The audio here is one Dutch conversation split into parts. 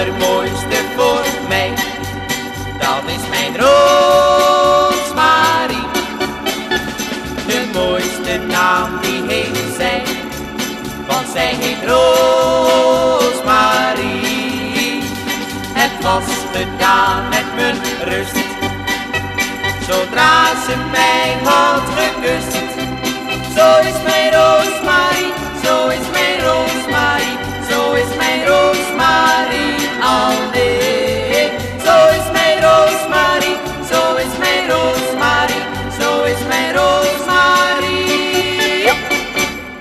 allermooiste voor mij. Dat is mijn Roosmarie. De mooiste naam die heeft zij, want zij heet Roosmarie. Het was gedaan met mijn rust, zodra ze mij had gekust. Zo is mijn Roosmarie.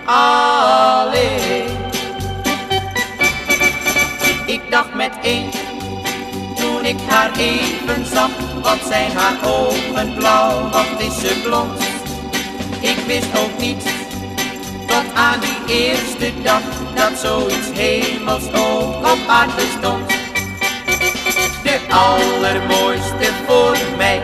Alleen. Ik dacht met één, toen ik haar even zag, wat zijn haar ogen blauw, wat is ze blond. Ik wist ook niet, tot aan die eerste dag, dat zoiets hemels ook op aarde bestond. De allermooiste voor mij,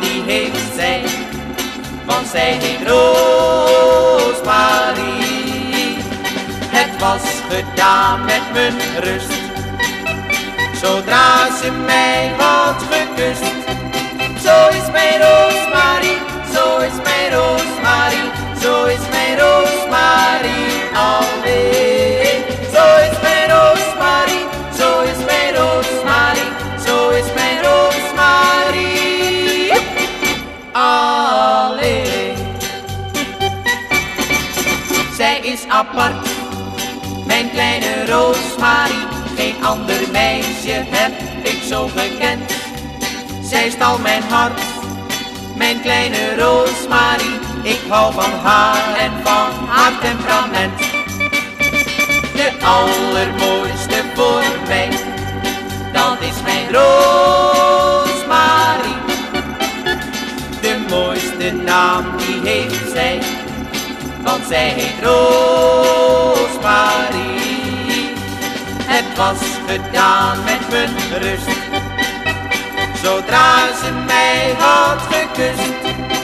die heeft zij, want zij heet Roosmarie. Het was gedaan met mijn rust, zodra ze mij Is apart, mijn kleine Roosmarie. Geen ander meisje heb ik zo gekend. Zij stal mijn hart, mijn kleine Roosmarie. Ik hou van haar en van haar temperament. De allermooiste voor mij, dat is mijn Roosmarie. De mooiste naam die heeft zij, want zij heet Roosmarie. Het was gedaan met mijn rust, zodra ze mij had gekust.